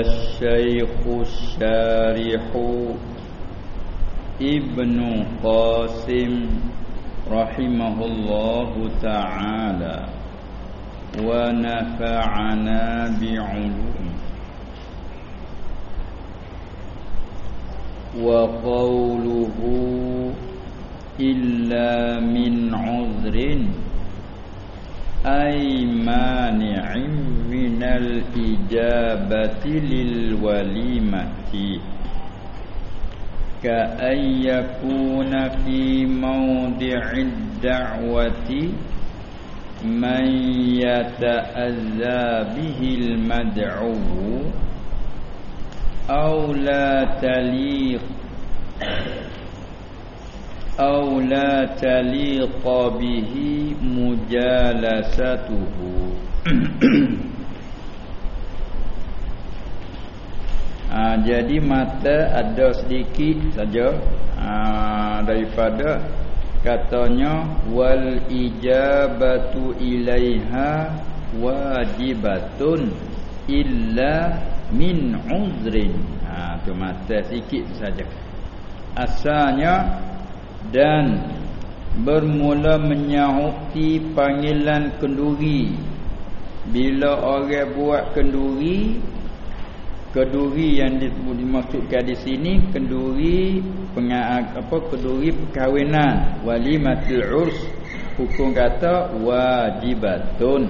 الشيخ الشارح ابن قاسم رحمه الله تعالى ونفعنا بعلوم وقوله إلا من عذر. أي مانع من الإجابة للوليمة. كأن يكون في موضع الدعوة من يتأذى به المدعو أو لا تليق aw la taliqa bihi mujalasatuhu ha, jadi mata ada sedikit saja. ha, daripada katanya wal ijabatu ilaiha wajibatun illa min uzrin. Ha tu mata sikit saja. Asalnya dan bermula menyahuti panggilan kenduri. Bila orang buat kenduri kenduri yang dimaksudkan di sini kenduri apa kenduri perkahwinan. Walimatul urs hukum kata wajibatun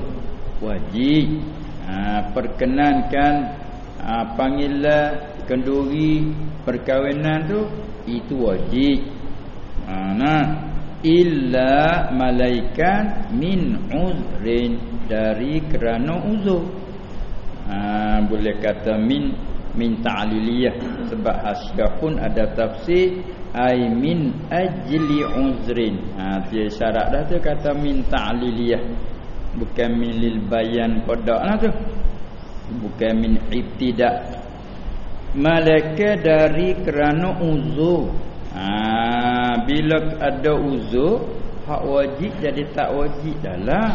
wajib. Ha, perkenankan ha, panggilan kenduri perkahwinan tu itu wajib Nah, illa malaikat min uzrin dari kerana uzur. Ha, boleh kata min min ta'liliyah sebab hasyiah pun ada tafsir ai min ajli uzrin. Ha dia syarat dah tu kata min ta'liliyah. Bukan min lil bayan pada lah tu. Bukan min ibtida. Malaikat dari kerana uzur ha, Bila ada uzur Hak wajib jadi tak wajib dah lah.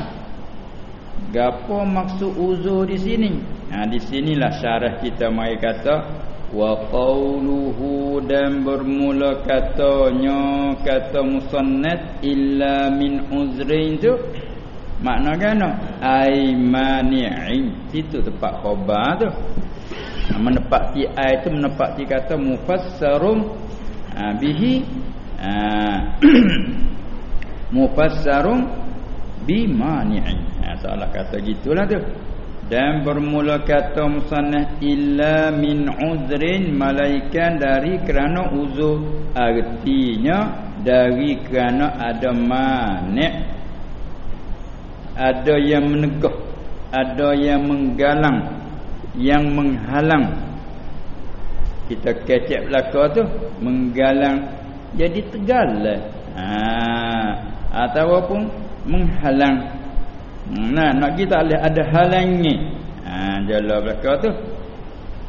Gapo maksud uzur di sini? Ha, di sinilah syarah kita mai kata wa qawluhu dan bermula katanya kata musannad illa min uzrin tu. Makna kan ai mani'in itu tempat khabar tu. Ha, menepati ai tu menepati kata mufassarum ha, bihi ha, mufassarun bimani'in ha, salah kata gitulah tu. Dan bermula kata musannah illa min uzrin malaikan dari kerana uzur. Artinya dari kerana ada mani' ada yang menegah ada yang menggalang yang menghalang. Kita kecek belaka tu menggalang jadi tegal ha. Ataupun menghalang. Nah nak kita ada halangnya. Ha jala belaka tu.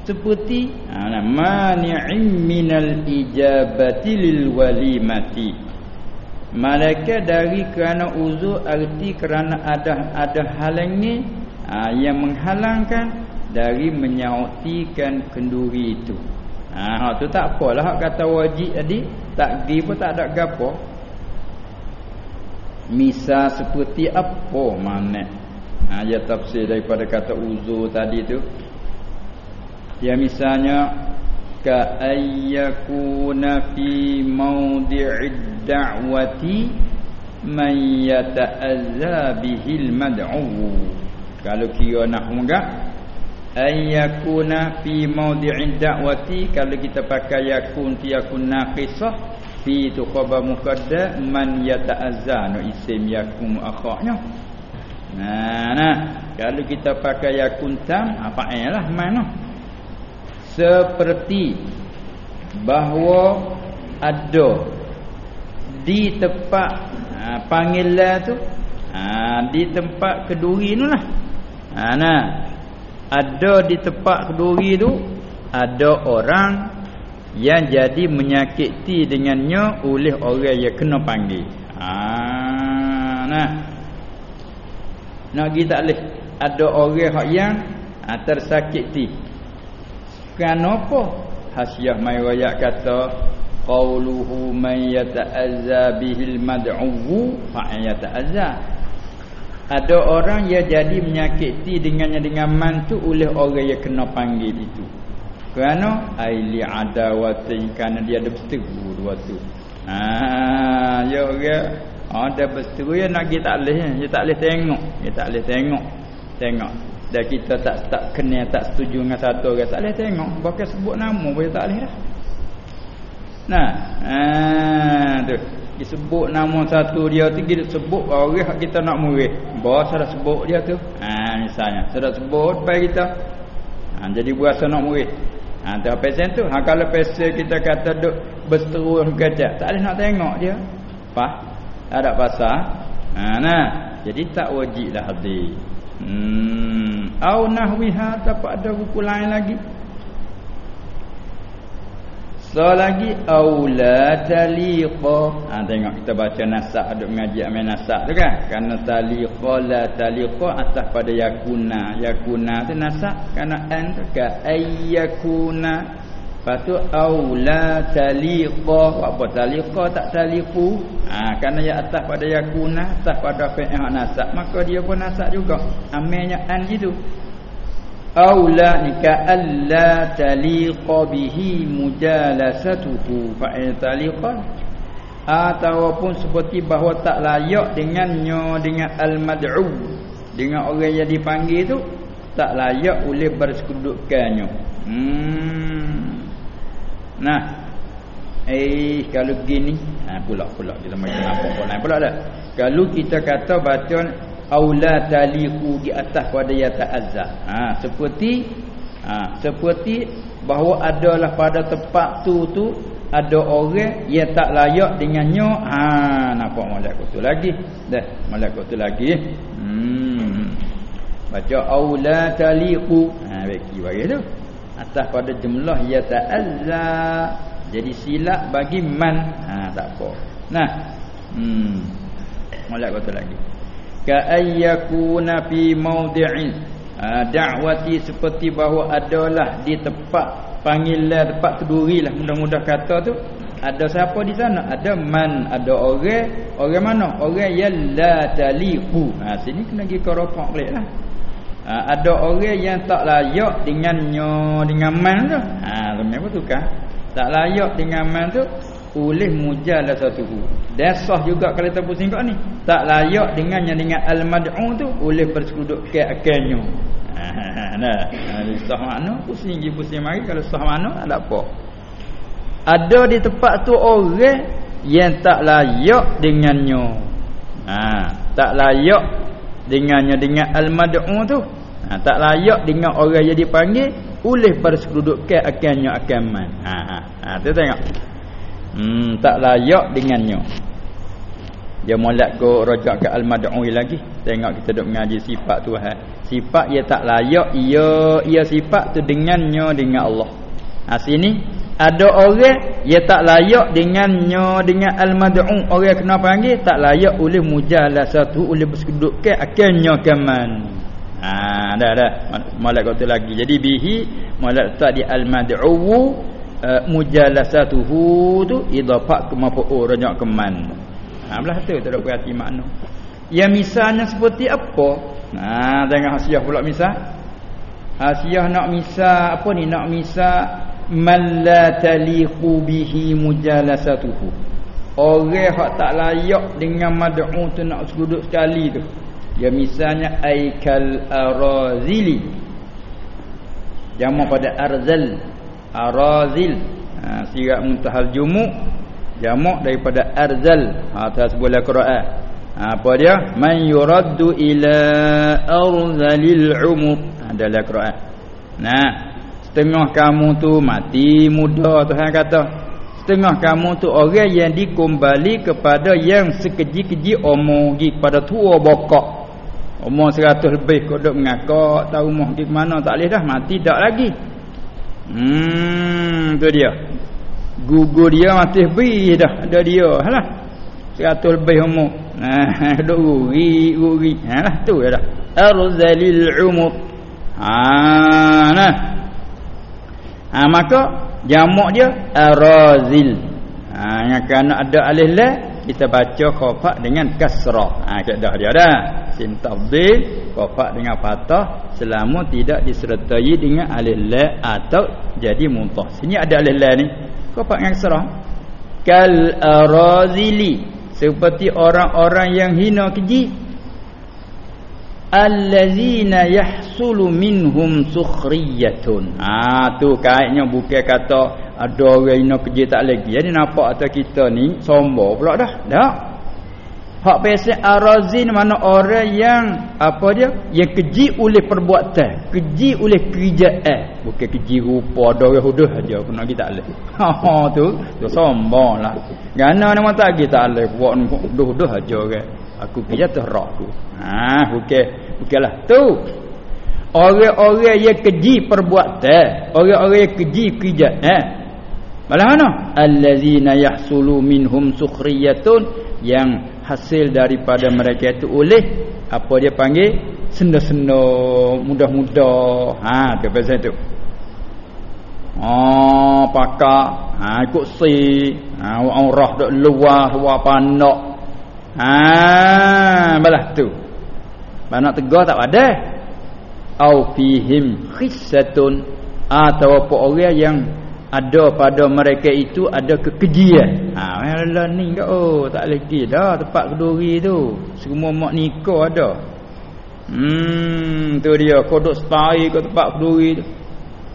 Seperti ha mani'in minal ijabati lil walimati. Malaikat dari kerana uzur arti kerana ada ada halangnya ha, yang menghalangkan dari menyautikan kenduri itu. Ha tu tak apalah hak kata wajib tadi, takdir pun tak ada gapo. Misal seperti apa makna? Ha ya tafsir daripada kata uzur tadi tu. Ya misalnya ka ayyakuna fi mawdi'id da'wati man yata'azza bihil mad'u. Kalau kira nak menggak ayyakuna fi mawdi'id da'wati kalau kita pakai yakun ti yakun naqisah fi tu khabar muqaddam man yata'azza no isim yakun akhaknya nah nah. Kalau kita pakai yakun tam apa lah mana seperti bahawa ada di tempat ha, panggilan tu ha, di tempat keduri tu lah. Ha, nah ada di tempat keduri tu ada orang yang jadi menyakiti dengannya oleh orang yang kena panggil. Ha nah. Nak pergi tak leh ada orang hak yang ha, tersakiti. kenapa hasiah mai royak kata qauluhu man yata'azza bihil mad'u fa yata'azza ada orang yang jadi menyakiti dengannya dengan mantu oleh orang yang kena panggil itu. Kerana aili adawatin kerana dia ada berseteru dua tu. Ha ya orang ada berseteru ya nak kita tak boleh dia tak boleh tengok dia tak boleh tengok tengok. Dan kita tak tak kena tak setuju dengan satu orang tak boleh tengok. Bahkan sebut nama pun tak boleh dah. Nah ha tu disebut nama satu dia tu kita sebut orang kita nak murid bos sudah sebut dia tu ha misalnya sudah sebut baik kita ha, jadi berasa nak murid Ha tu pesen tu. Ha kalau pesen kita kata duk berseteru kecak, tak ada nak tengok dia. Apa? Tak ada pasal. Ha nah. Jadi tak wajiblah hadir. Hmm, au nahwiha tak ada buku lain lagi. So lagi aula taliqa. Ha tengok kita baca nasab ada mengaji amal nasab tu kan. Karena taliqa la taliqa atas pada yakuna. Yakuna tu nasab karena an tu ka ayyakuna. Patu aula taliqa. Apa taliqa tak taliqu? Ha karena ya atas pada yakuna, atas pada fi'il nasab, maka dia pun nasab juga. Amalnya an gitu aula nika alla taliqa bihi mujalasatuhu. Fa taliqa ataupun seperti bahawa tak layak dengannya dengan al-mad'u dengan orang yang dipanggil tu tak layak oleh bersekudukannya. Hmm. Nah. Eh kalau gini ha pula pula kita macam apa pula pula dah. Kalau kita kata baca aula taliqu di atas pada ya ta'azza ha seperti ha seperti bahawa adalah pada tempat tu tu ada orang yang tak layak dengannya ha nampak malaikat tu lagi. Dah malaikat tu lagi. Hmm. Baca aula taliqu ha bagi bagi tu. Atas pada jumlah ya ta'azza jadi silap bagi man. Ha tak apa. Nah. Hmm. Malaikat tu lagi ka ayyakuna fi mawdi'in. Ha, da'wati seperti bahawa adalah di tempat panggilan tempat keduri lah mudah-mudah kata tu. Ada siapa di sana? Ada man ada orang. Orang mana? Orang yang la taliqu. Ha sini kena pergi koropak balik lah. Ha, ada orang yang tak layak dengannya dengan man tu. Ha memang tukar? Tak layak dengan man tu oleh mujalasatuhu. Dan sah juga kalau pusing kat ni. Tak layak dengannya dengan al-mad'u tu oleh bersekutu ke akalnya nah sah makna pusing je pusing mari. Kalau sah makna ada apa. Ada di tempat tu orang yang tak layak dengannya. Ha tak layak dengannya dengan al-mad'u tu. Ha, tak layak dengan orang yang dipanggil oleh bersekutu ke akalnya akaman ha ha, ha tu tengok Hmm, tak layak dengannya. Dia molek ko rajak ke al-mad'ui lagi. Tengok kita duk mengaji sifat Tuhan. Sifat ia tak layak, ia ia sifat tu dengannya dengan Allah. Ha sini ada orang ia tak layak dengannya dengan al-mad'u. Orang kena panggil tak layak oleh mujalasatu oleh berseduk ke akhirnya kaman. Ha dah dah. Molek tu lagi. Jadi bihi molek tak di al-mad'u uh, mujalasatuhu tu idafat ke mafu'ul rajak keman. Ha belah tu tak ada berarti makna. Yang misalnya seperti apa? Ha tengok hasiah pula misal. Hasiah nak misal apa ni nak misal? Man la taliqu bihi mujalasatuhu. Orang hak tak layak dengan mad'u tu nak sudut sekali tu. Ya misalnya aikal arazili. Jamak pada arzal arazil. Ha sirat muntahal jumuk jamak daripada arzal. Ha atas bola Quran. Ha, apa dia? Man yuraddu ila arzalil umuk ha, dalam Quran. Nah setengah kamu tu mati muda Tuhan kata. Setengah kamu tu orang yang dikembali kepada yang sekeji-keji umur kepada tua bokok. Umur 100 lebih kau duk mengakak tahu umur ke mana tak boleh dah mati tak lagi Hmm tu dia. Gugur dia mati beri dah ada dia lah. Seratus lebih umur. Nah, duk guri guri. Halah tu dah. Arzalil umur. Ha nah. ha, maka jamak dia arazil ha yang kerana ada alif la kita baca khafa dengan kasrah. Ha kaedah dia dah sin tafdil khafa dengan fathah selama tidak disertai dengan alif la atau jadi muntah. Sini ada alif la ni. Khafa dengan kasrah. Kal arazili seperti orang-orang yang hina keji. Allazina yahsulu minhum sukhriyatun. Ah tu kaitnya bukan kata ada orang ina kerja tak lagi. Jadi nampak atas kita ni sombong pula dah. Dak hak biasa arazin mana orang yang apa dia? Yang keji oleh perbuatan keji oleh kerjaan. Bukan keji rupa ada orang huduh aja kena kita tak leh ha tu. Tu sombonglah gana nama tak kita leh buat huduh-huduh aja orang. Aku kerja terah aku. Ha bukan. Bukanlah. Tu. Orang-orang yang keji perbuatan orang-orang yang keji kerja eh malah mana? Allazina yahsulu minhum sukhriyatun. Yang hasil daripada mereka itu oleh apa dia panggil? Senda-senda mudah-mudah. Ha tu pasal tu. Oh, pakak. Ha ikut si ha orang dak luar luar panak Ha, balah tu. Mana tegar tak ada. Au fihim khissatun. Atau apa orang yang ada pada mereka itu ada kekejian. Ha, lah ni ke oh tak lagi dah tempat keduri tu. Semua mak nikah ada. Hmm, tu dia kodok stay ke tempat keduri tu.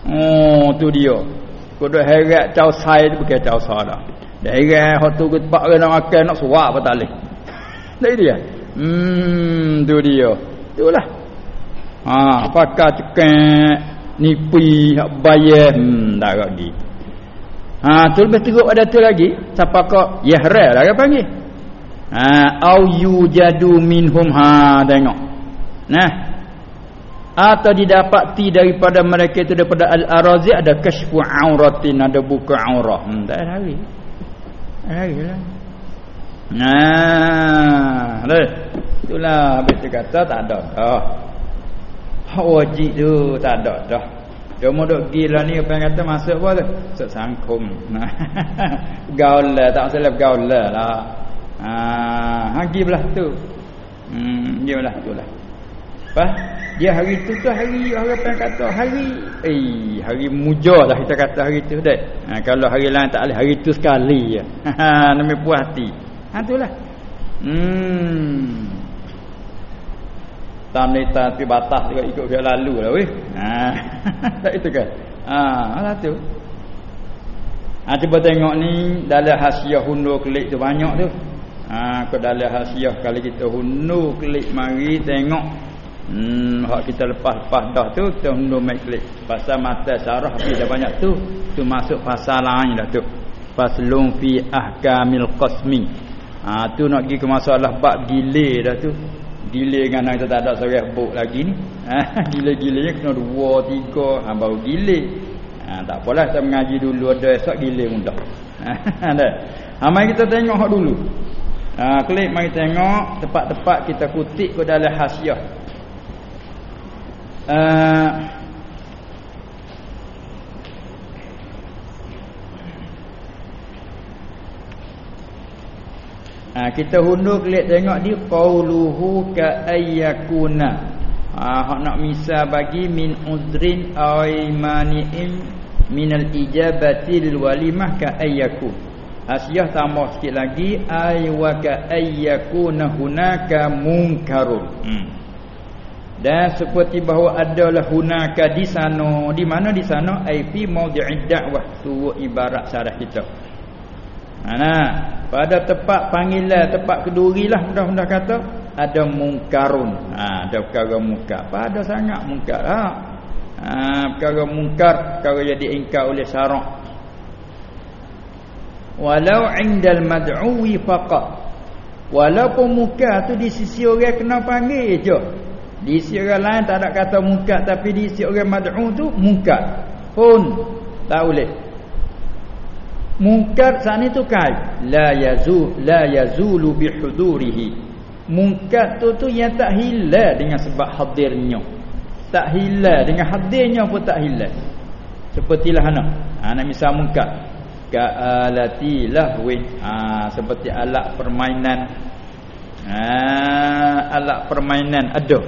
Oh, tu dia. Kodok heret cau sai tu bukan cau sa dah. Dah heret hot tu ke tempat nak makan nak suap apa tak leh. Tak dia. Hmm, tu dia. Itulah. Ha, pakar cekek nipi hak bayar hmm tak lagi. Ha, tu lebih teruk ada tu lagi. Siapa kau yahra lah dia panggil. Ha, au yujadu minhum ha tengok. Nah. Atau didapati daripada mereka itu daripada al-arazi ada kashfu auratin ada buka aurah. Hmm, tak ada lagi. Lagi lah. Nah, leh. Itulah habis dia kata tak ada dah. Wajib tu tak ada dah. Mau duk gila ni apa yang kata masuk apa tu? Masuk sangkum. Gaul lah, tak salah gaul lah. Ah, hagi belah tu. Hmm, dia belah tu lah. Apa? Dia hari tu tu hari orang apa yang kata hari eh hari muja dah kita kata hari tu dah. Ha, kalau hari lain tak boleh hari tu sekali ya. Nama puas hati. Ha itulah. Hmm. Tam ni tapi batas juga ikut dia lalu lah weh. Ha. tak itu kan. Ha, alah tu. Ha cuba tengok ni dalam hasiah hundur kelik tu banyak tu. Ha ke dalam hasiah kali kita hundur kelik mari tengok Hmm, hak kita lepas-lepas dah tu kita hundur mai klik. Pasal mata syarah tapi dah banyak tu. Tu masuk pasal lain dah tu. Faslun fi ahkamil qasmi. Ha tu nak pergi ke masalah bab gile dah tu. Gile dengan kita tak ada seorang buk lagi ni. Ha gile-gile kena dua tiga ha baru gile. Ha tak apalah kita mengaji dulu ada esok gile mudah. Ha dah. Ha mari kita tengok hak dulu. Ha klik mari tengok tempat-tempat kita kutip ke dalam hasiah. Uh, Ha, kita hundur kelihatan tengok dia qauluhu ka ayyakuna. Ha nak misal bagi min uzrin ay mani'in min al ijabati lil walimah ka ayyakun. Asyah tambah sikit lagi ay wa ka ayyakuna hunaka munkarun. Hmm. Dan seperti bahawa adalah hunaka di sana, di mana di sana ai fi mawdi'id da'wah tu ibarat syarah kita. Mana pada tempat panggilan tempat keduri lah mudah-mudah kata ada mungkarun. Ha ada perkara mungkar. Pada sangat mungkar. Ha. Ha perkara mungkar perkara jadi ingkar oleh syarak. Walau indal mad'uwi faqat. Walaupun mungkar tu di sisi orang kena panggil je. Di sisi orang lain tak ada kata mungkar tapi di sisi orang mad'u tu mungkar. Pun tak boleh. Munkar sana tu kai. La yazul la yazulu bihudurihi. Munkar tu tu yang tak hilang dengan sebab hadirnya. Tak hilang dengan hadirnya pun tak hilang. sepertilah ana ha, nak misal mungkar. Ka alati lahwi ha, seperti alat permainan. Ha, alat permainan ada.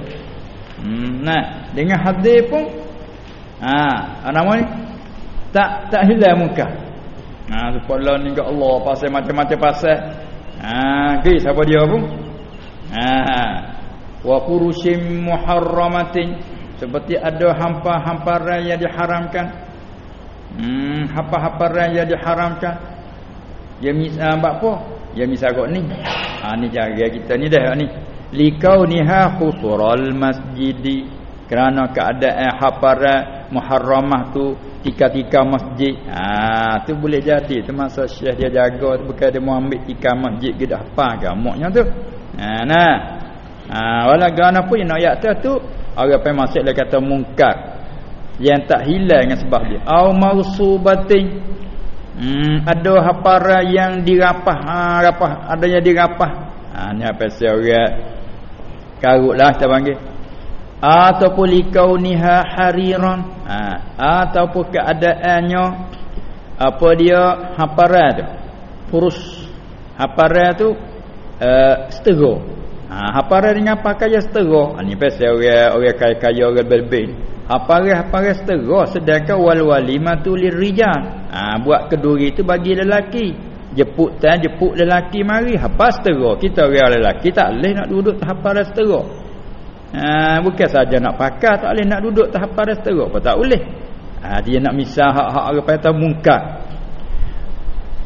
Hmm, nah dengan hadis pun ha nama ni? Tak tak hilang muka ha supaya ni ke Allah pasal macam-macam pasal. Ha ke siapa dia pun? Ha wa furushim muharramatin seperti ada hampa-hamparan yang diharamkan. Hmm hampa-hamparan yang diharamkan. Ya misal apa? Ya misal kok ni. Ha ni cara kita ni dah ni. Likauniha khusural masjidi. Kerana keadaan hamparan muharramah tu tika-tika masjid. Ha tu boleh jadi. Tu masa syekh dia jaga tu bukan dia mau ambil tika masjid ke dah apa gamaknya tu. Ha nah. Ha wala gana pun nak ayat tu orang pai masuk dia kata mungkar. Yang tak hilang dengan sebab dia. Au mausubatin. Hmm ada hapara yang dirapah. Ha rapah adanya dirapah. Ha ni apa orang? Karutlah kita panggil ataupun likauniha hariran ha ataupun keadaannya apa dia hapara tu purus hapara tu uh, setero Ha hafal dengan pakai setera. Ha ni pasal orang orang kaya-kaya orang berbel. Hafal-hafal setera sedangkan wal walimatu lirijal. Ha buat keduri itu bagi lelaki. Jeput tan jeput lelaki mari hafal setera. Kita orang lelaki tak boleh nak duduk hafal setera. Ha bukan saja nak pakai tak boleh nak duduk hafal setera. Apa tak boleh. Ha dia nak misah hak-hak orang kata mungkar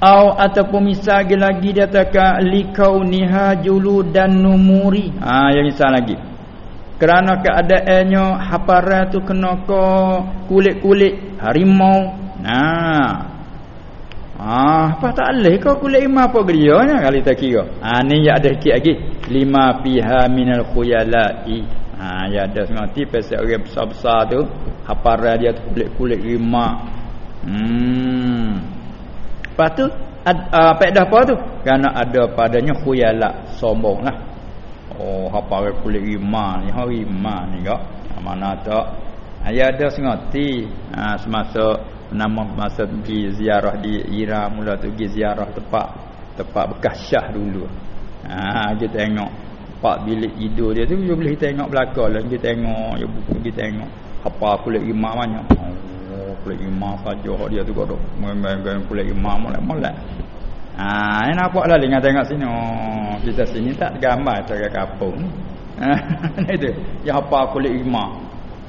au ataupun misal lagi dia katakan likauniha dan numuri ha yang misal lagi kerana keadaannya haparan tu kena ke kulit-kulit harimau nah Ah, apa tak leh kau kulit imam apa gerianya kali tak kira. Ha ni ya ada sikit lagi. Lima piha minal khuyalai. Ha ya ada semati pasal orang besar-besar tu haparan dia tu kulit-kulit rimah. Hmm. Lepas tu uh, faedah apa tu? Kerana ada padanya khuyala sombonglah. Oh, apa kulit rima ni, ha rima ni kak. Mana tak? Ayah ada sengati ha, semasa nama masa pergi ziarah di Ira mula tu pergi ziarah tempat tempat bekas Syah dulu. Ha kita tengok pak bilik tidur dia tu boleh tengok belakang lah. Kita tengok ya buku kita tengok. Apa kulit rima banyak. Oh kulit imam saja dia tu godok. Main-main kulit imam molek-molek. Ha ini nampak lah dengan tengok sini. Oh kita sini tak gambar cara kampung ha itu. Ya apa kulit imam.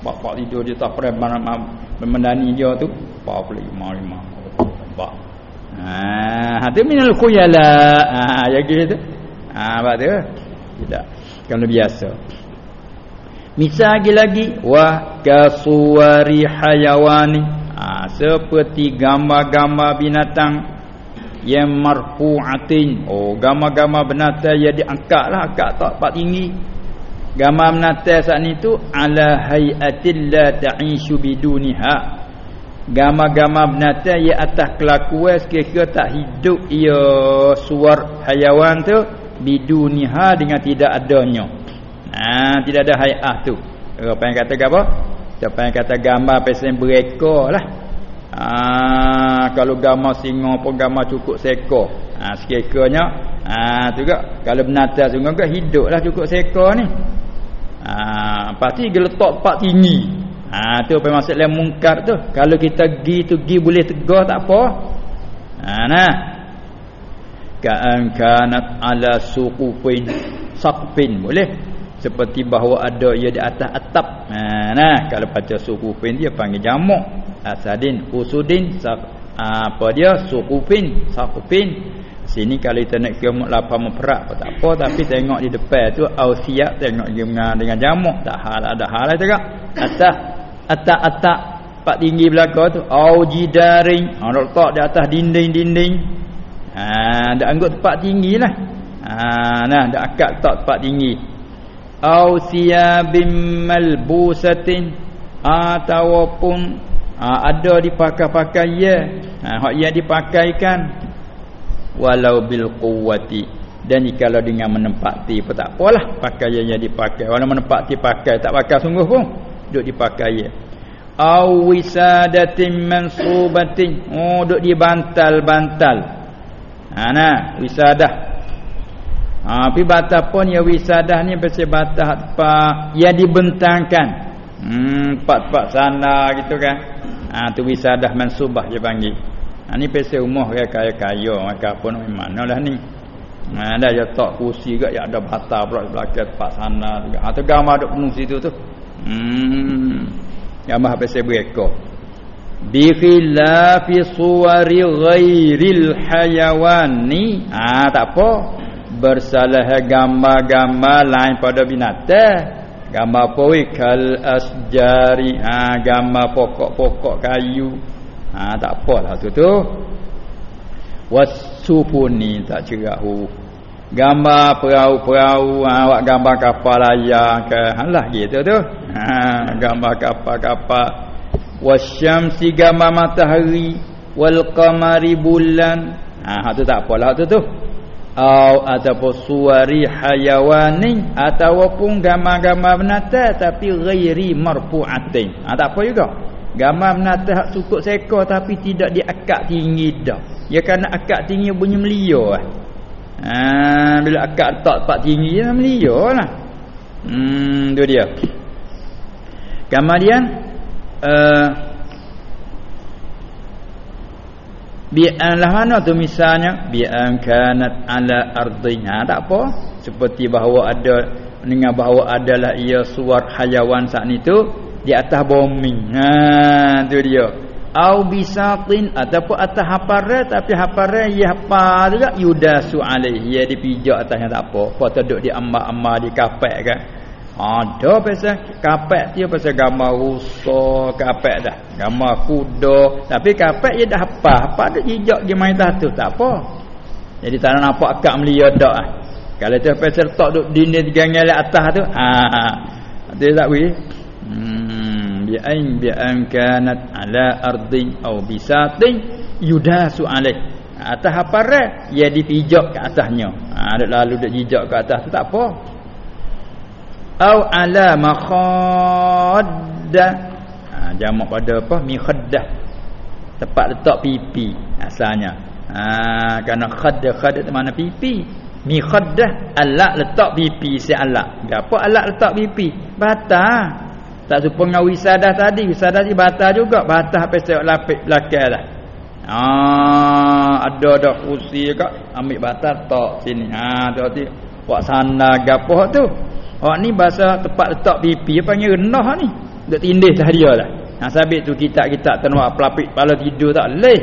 Bapak tidur dia tak pernah memandani dia tu apa kulit imam imam nampak? Ha itu minal khuyala. Ha ya gitu ha apa tu? Tidak. Kalau biasa. Misal lagi wa kasuwari hayawani. Ha, seperti gambar-gambar binatang yang marfu'atin. Oh gambar-gambar binatang yang diangkatlah angkat tak pak tinggi. Gambar binatang saat ni tu ala hayatil la ta'ishu biduniha gambar-gambar binatang yang atas kelakuan sekiranya tak hidup ia suar hayawan tu biduniha dengan tidak adanya Ha, tidak ada hayah tu. Apa yang kata apa? Siapa yang kata gambar pesen bereka lah. Ha, kalau gambar singa pun gambar cukup seko. Ha, sekekanya. Ha, juga. Kalau binatang sungai kan hidup lah cukup seko ni. Ha, pasti dia letak tempat tinggi. Ha, tu apa maksud yang mungkar tu. Kalau kita gi tu gi boleh tegar tak apa. Ha, nah. Ka'an kanat ala suqufin saqfin boleh seperti bahawa ada ia di atas atap. Ha, nah, kalau baca suqufin dia panggil jamak. Asadin, usudin, apa dia? Suqufin, saqufin. Sini kalau kita nak kira lapan memperak apa tak apa tapi tengok di depan tu ausiat tengok dia dengan, jamak tak hal ada hal lah cakap. Atas atak atak pak tinggi belakang tu au jidarin. Ha letak di atas dinding-dinding. Ha dak anggap tempat tinggilah. Ha nah dak akak letak tempat tinggi. Au siyabim malbusatin. Ataupun ha, ada dipakai-pakai ya ha, hak yang dipakaikan. Walau bil quwwati. Dan kalau dengan menempati pun tak apalah. Pakaian yang dipakai. Walau menempati pakai tak pakai sungguh pun duk dipakai. Au wisadatin mansubatin. Oh duk di bantal-bantal ha nah wisadah. Ha pi batah pun ya wisadah ni pasal batah apa yang dibentangkan. Hmm tempat-tempat sana gitu kan. Ha tu wisadah mansubah dia panggil. Ha ni pasal umur kaya-kaya maka pun manalah ni. Ha ada tak kursi gak ya ada bata pula belakang tempat sana juga. Ha tu gambar duk penuh situ tu. Hmm. Gambar apa saya bereka. Bi khilafi suwari ghairil hayawani. Ha tak apa. Bersalah gambar-gambar lain pada binatang. Gambar apa we kal asjari. Ha gambar pokok-pokok kayu. Ha tak apalah tu tu wasufuni tak cerah huruf gambar perahu-perahu ha, awak gambar kapal layar ke? Halah gitu tu. Ha gambar kapal-kapal. Wasyamsi gambar matahari wal qamari bulan. Ha tu tak apalah tu tu. Au ataupun suwari hayawani ataupun gambar-gambar binatang tapi ghairi marfu'atin. Ha tak apa juga. Gambar binatang cukup seekor tapi tidak diakak tinggi dah. Ya kerana akak tinggi bunyi melia lah. Ha, bila akak tak tempat tinggi ya melia lah. Hmm, tu dia. Kemudian uh, bi'anlah mana tu misalnya? Bi'an kanat ala ardinya ha, tak apa. Seperti bahawa ada dengan bahawa adalah ia suar hayawan saat itu di atas bumi. Ha tu dia au bisatin ataupun atas hapara tapi hapara ya apa juga yudasu alaihi ya dipijak atasnya tak apa. Apa duduk di amma-amma di kapek kan ada pasal kapek dia pasal gambar rusa kapek dah. Gambar kuda. Tapi kapek dia dah apa apa ada jejak dia main tu tak apa. Jadi tak nampak akak melia dak ah kalau tu pasal tok duk dinding digangal atas tu ha ha dia tak weh bi'ain bi'an kanat ala ardi au bisatin yudasu alaih. Atas hapare ia dipijak ke atasnya. Ha, ada lalu dak jijak ke atas tu tak apa. Au ala makhadda. Ha, jamak pada apa? Mikhaddah tempat letak pipi asalnya. Ha kerana khadda khadda mana pipi? Mikhaddah alat letak pipi si alat apa alat letak pipi? Bata tak serupa dengan wisadah tadi. Wisadah tadi batal juga. Batal sampai saya lapik belakang dah. Ah, ada ada kursi juga. Ambil batal tak sini. Ha, tu hati. Buat sana gapoh tu. Oh ni bahasa tempat letak pipi. Panggil renah ni. Duk tindih dah dia lah. Ha, sabit tu kita-kita tenuak pelapik kepala tidur tak leh.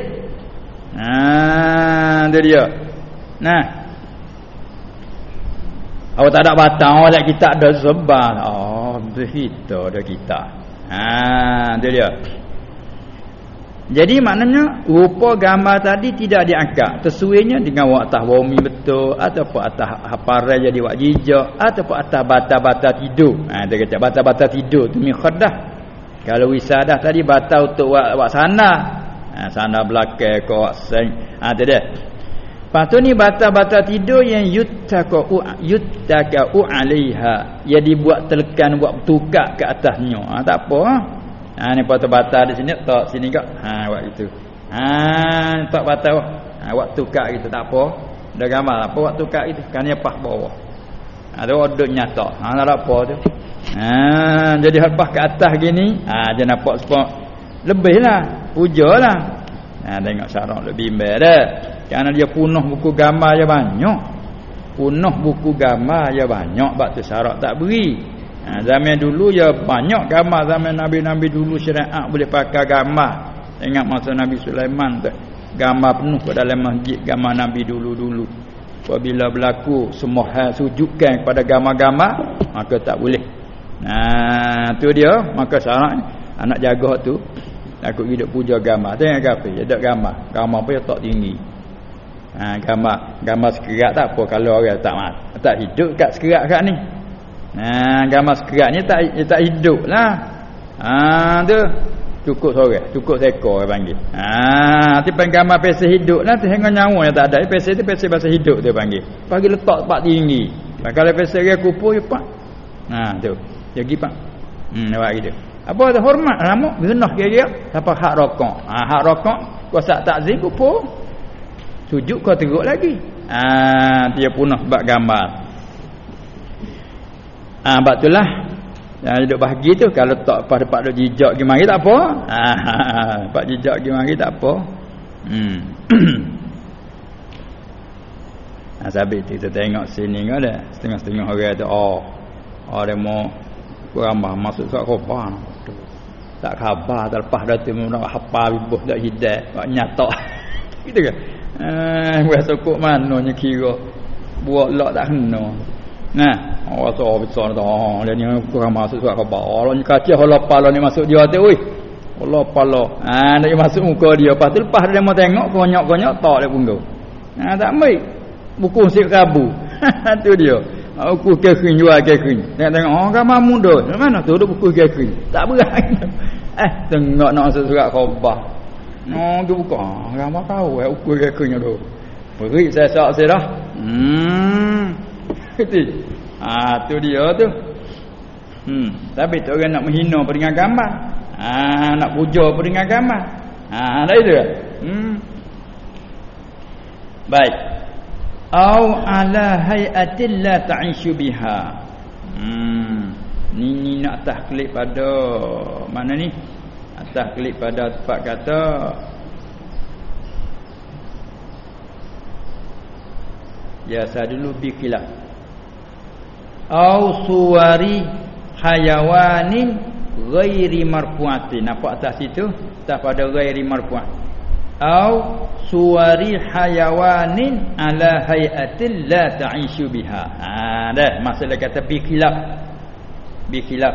Ha, tu dia. Nah. Awak tak ada batang, awak kita ada sebab. Oh, begitu ada kita. Ha, dia dia. Jadi maknanya rupa gambar tadi tidak diangkat tersuainya dengan wak atas bumi betul ataupun atas haparan jadi wak jijak ataupun atas bata-bata tidur. Ha dia kata bata-bata tidur tu mikhadah. Kalau wisadah tadi bata untuk wak, wak sana. Ha sana belakang ke wak seng. Ha dia dia. Lepas tu ni bata-bata tidur yang yuttaka'u yuttaka'u 'alaiha. Ya dibuat telekan buat tukar ke atasnya. Ha, tak apa. Ha, ni bata-bata di sini tak sini kak. Ha buat gitu. Ha tak bata. Ha buat tukar gitu tak apa. Dah gambar apa buat tukar gitu. Kan dia pas bawah. Ada ha, order nyata. Ha tak apa tu. Ha jadi lepas ke atas gini, ha dia nampak sebab lebihlah. Pujalah. Ha tengok syarat lebih bimbang dah. Kerana dia punuh buku gambar dia banyak. Punuh buku gambar dia banyak. Sebab tu syarat tak beri. Ha, zaman dulu ya banyak gambar. Zaman Nabi-Nabi dulu syariat boleh pakai gambar. Ingat masa Nabi Sulaiman tu. Gambar penuh ke dalam masjid gambar Nabi dulu-dulu. Apabila berlaku semua hal sujudkan kepada gambar-gambar. Maka tak boleh. Nah, tu dia. Maka syarat anak jaga tu. Takut hidup puja gambar. Tengok? Dia tak gambar. Gambar apa tak tinggi. Ha, gambar gambar sekerat tak apa kalau orang tak tak hidup kat sekerat kat ni. Ha, gambar sekerat ni tak tak hidup lah. Ha, tu cukup sore, cukup seekor orang panggil. Ha, tapi gambar pesel hidup lah tengok nyawa yang tak ada. Pesel tu pesel bahasa hidup dia panggil. Pagi letak tempat tinggi. Kalau pesel dia kupu ya pak. Ha, tu. Dia pergi pak. Hmm, buat gitu. apa tu hormat lama genah dia siapa hak rokok ha, hak rokok kuasa takzim apa sujud kau teruk lagi. Ha, dia punah bab gambar. Ha, sebab itulah. Yang duduk bahagi tu kalau tak pada pak duk jijak gi mari tak apa. Ha, pak jijak gi mari tak apa. Hmm. Ha, sabit kita tengok sini kan ada? Setengah-setengah orang tu oh orang mau ramah masuk surat khabar. Tak khabar terlepas dah tu nak hafal ibuh tak hidat tak nyata gitu kan eh buat sokok mana nya kira buat lak tak kena. Nah oh so besar oh dia ni kurang masuk surat khabar. Allah ni kacau Allah pala ni masuk dia tu oi Allah pala ah nak masuk muka dia. Lepas tu lepas dia mau tengok konyok-konyok tak dia pun ah tak mai buku sik rabu tu dia. Buku kekring jual kekring tengok-tengok orang ramai muda mana tu ada buku kekring tak berani eh tengok nak masuk surat khabar oh tu buka. Ramai tahu eh buku kekring tu. Beri saya sak saya dah. Hmm. Itu. Ah tu dia tu. Hmm. Tapi tu orang nak menghina dengan gambar? Ah nak puja dengan gambar? Ah ada itu hmm. Baik. Au ala hayatin la ta'ishu biha. Hmm. Ni ni nak tahklik pada mana ni tahklik pada tempat kata. Ya saya dulu bikilaf au suwari hayawanin ghairi marfuatin. Apa atas itu tak pada ghairi marfuat au suwari hayawanin ala hayatin la ta'ishu biha. Ha dah. Masalah kata bi khilaf bi khilaf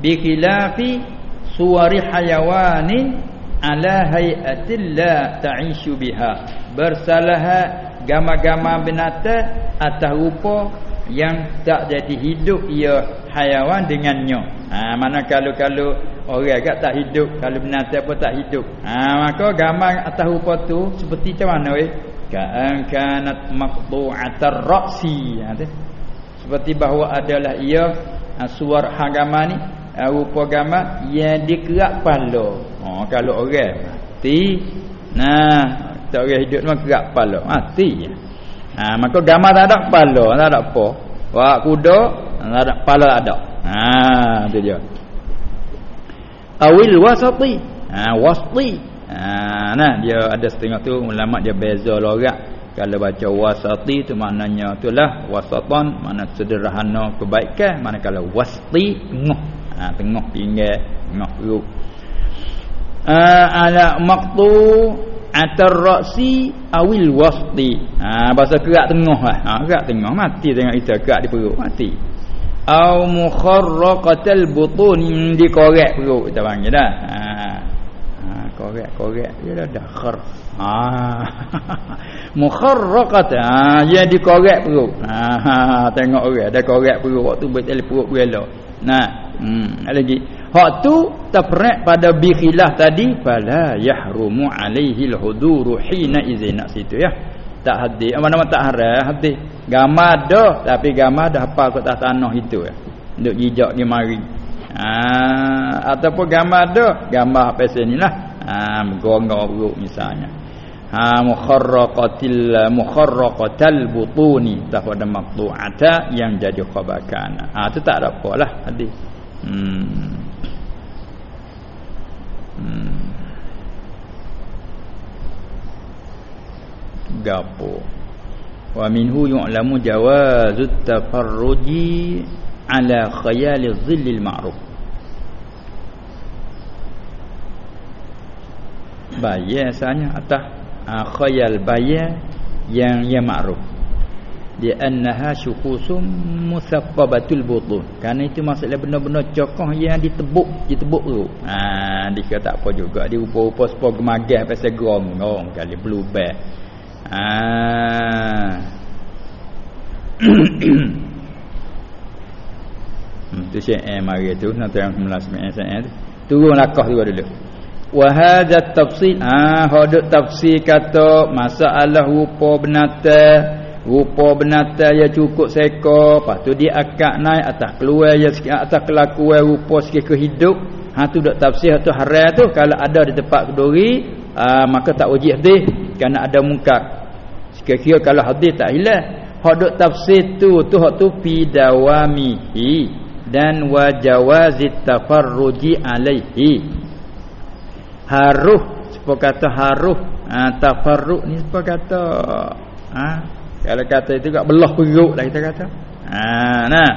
bi khilafi suwari hayawanin ala hayatin la ta'ishu biha. Bersalah gama-gama binatang atas rupa yang tak jadi hidup ia hayawan dengannya. Ha mana kalau-kalau orang agak tak hidup kalau binatang pun tak hidup. Ha maka gambar atas rupa tu seperti macam mana weh? Ka'an kanat maqtu'atar ra'si. Ha, seperti bahawa adalah ia ha, suar hagama ni rupa gambar yang dikerak kepala ha kalau orang mati nah tak orang hidup memang kerak kepala mati ha maka gambar tak ada kepala tak ada apa. Wak kuda tak ada kepala ada. Ha tu dia. Awil wasati. Ha wasati. Ha nah dia ada setengah tu ulama dia beza logat kalau baca wasati tu maknanya itulah wasatan mana sederhana kebaikan manakala wasati tengah ha tengah pinggir tengah perut ala maqtu atar ra'si awil wasati ha bahasa kerak tengah lah. Ha kerak tengah. Mati tengok kita kerak di perut. Mati. Au mukharraqatal butun. Dikorek perut kita panggil dah. Ha. Ha korek korek. Dia dah dakhar ha. Mukharraqat. Ha dia dikorek perut. Ha tengok orang ada korek perut. Waktu betul perut bela nah. Hmm lagi. Hak tu terperek pada bi khilaf tadi fala yahrumu alaihi alhuduru hina izina situ ya. Tak hadis mana-mana tak haram hadis gambar dah tapi gambar dah apa kat atas tanah itu ya. Duk jijak ni mari. Ha ataupun gambar dah gambar apa sinilah ha gonggong misalnya ha mukharraqatil mukharraqatal butuni. Pada maqtu'ata yang jadi khabakan. Ha tu tak ada apalah hadis. Hmm. Hmm. Gapo wa minhu yu'lamu jawazut tafarruji ala khayal dhillil ma'ruf. Bayar asalnya atas uh, khayal bayar yang yang ma'ruf di annaha syukusum musaffabatul butun kerana itu maksudnya benar-benar cokoh yang ditebuk ditebuk tu ha dia tak apa juga dia rupa-rupa sepuluh gemagas pasal grom grom kali blue bear Ah. Hmm, tu syekh eh mari tu nanti yang 19 minit saya tu. Turun lakah tu dulu. Wa hadha ah hadut tafsir kata masalah rupa binatang. Rupa binatang yang cukup seekor. Lepas tu dia akak naik atas keluar ya atas kelakuan rupa sikit kehidup Ha tu dak tafsir tu haram tu. Kalau ada di tempat keduri aa, maka tak wajib hadis. Kerana ada mungkar. Sekiranya kalau hadis tak hilang, dak tafsir tu tu hak tu fi dawamihi dan wa jawazit tafarruji alaihi. Haruh sebab kata haruh ha, tafarruq ni sebab kata ha kalau kata itu gak belah perut lah kita kata. Ha nah.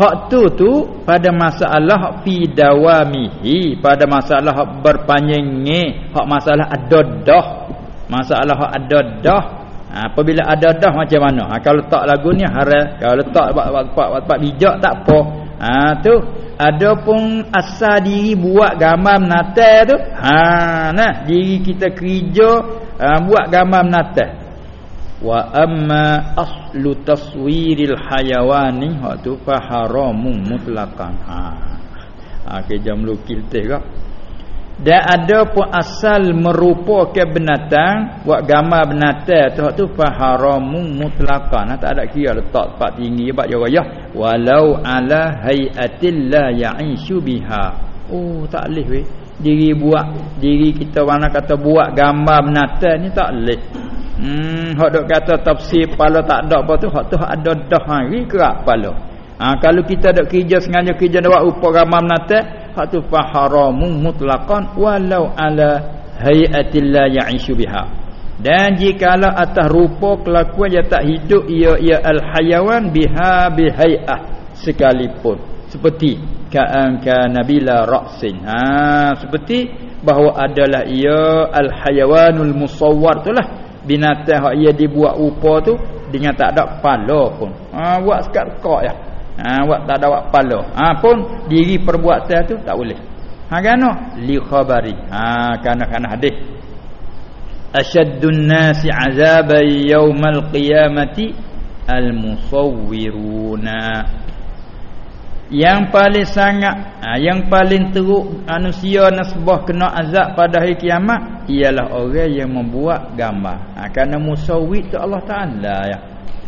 Hak tu tu pada masalah fi dawamihi, pada masalah berpanjangnya, hak masalah ada dah. Masalah hak ada dah. Ha, apabila ada dah macam mana? Ha, kalau tak lagu ni haram, kalau letak tempat-tempat bijak tak apa. Ha tu adapun asal diri buat gambar menata tu, ha nah diri kita kerja ha, buat gambar menata wa amma aslu taswiril hayawani ha tu fa haramun mutlaqan. Ha. Ha ke jam lukil teh kak dan ada pun asal merupakan binatang buat gambar binatang tu tu fa haramun mutlaqan ha, tak ada kira letak tempat tinggi sebab dia raya walau ala hayatil la ya'ishu biha. Oh tak leh weh. Diri buat diri kita mana kata buat gambar binatang ni tak leh. Hmm, hak dok kata tafsir pala tak ada apa tu, hak tu ada dah hari kerak pala. Ha, kalau kita dok kerja sengaja kerja dak rupa ramam nate, hak tu fa haramun mutlaqan walau ala hayatil la ya'ishu biha. Dan jikalau atas rupa kelakuan yang tak hidup ia ia al hayawan biha bihayah sekalipun. Seperti ka'an ka nabila ra'sin. Ha, seperti bahawa adalah ia al hayawanul musawwar itulah binatang hak ia dibuat rupa tu dengan tak ada kepala pun. Ha buat sekat kok ya. Ha buat tak ada kepala. Ha pun diri perbuatan tu tak boleh. Ha kan li khabari. Ha kana-kana hadis. Ashaddun nasi azaban yaumal qiyamati al musawwiruna yang paling sangat ha, yang paling teruk manusia nasbah kena azab pada hari kiamat ialah orang yang membuat gambar ha, kerana musawwir tu Allah Taala ya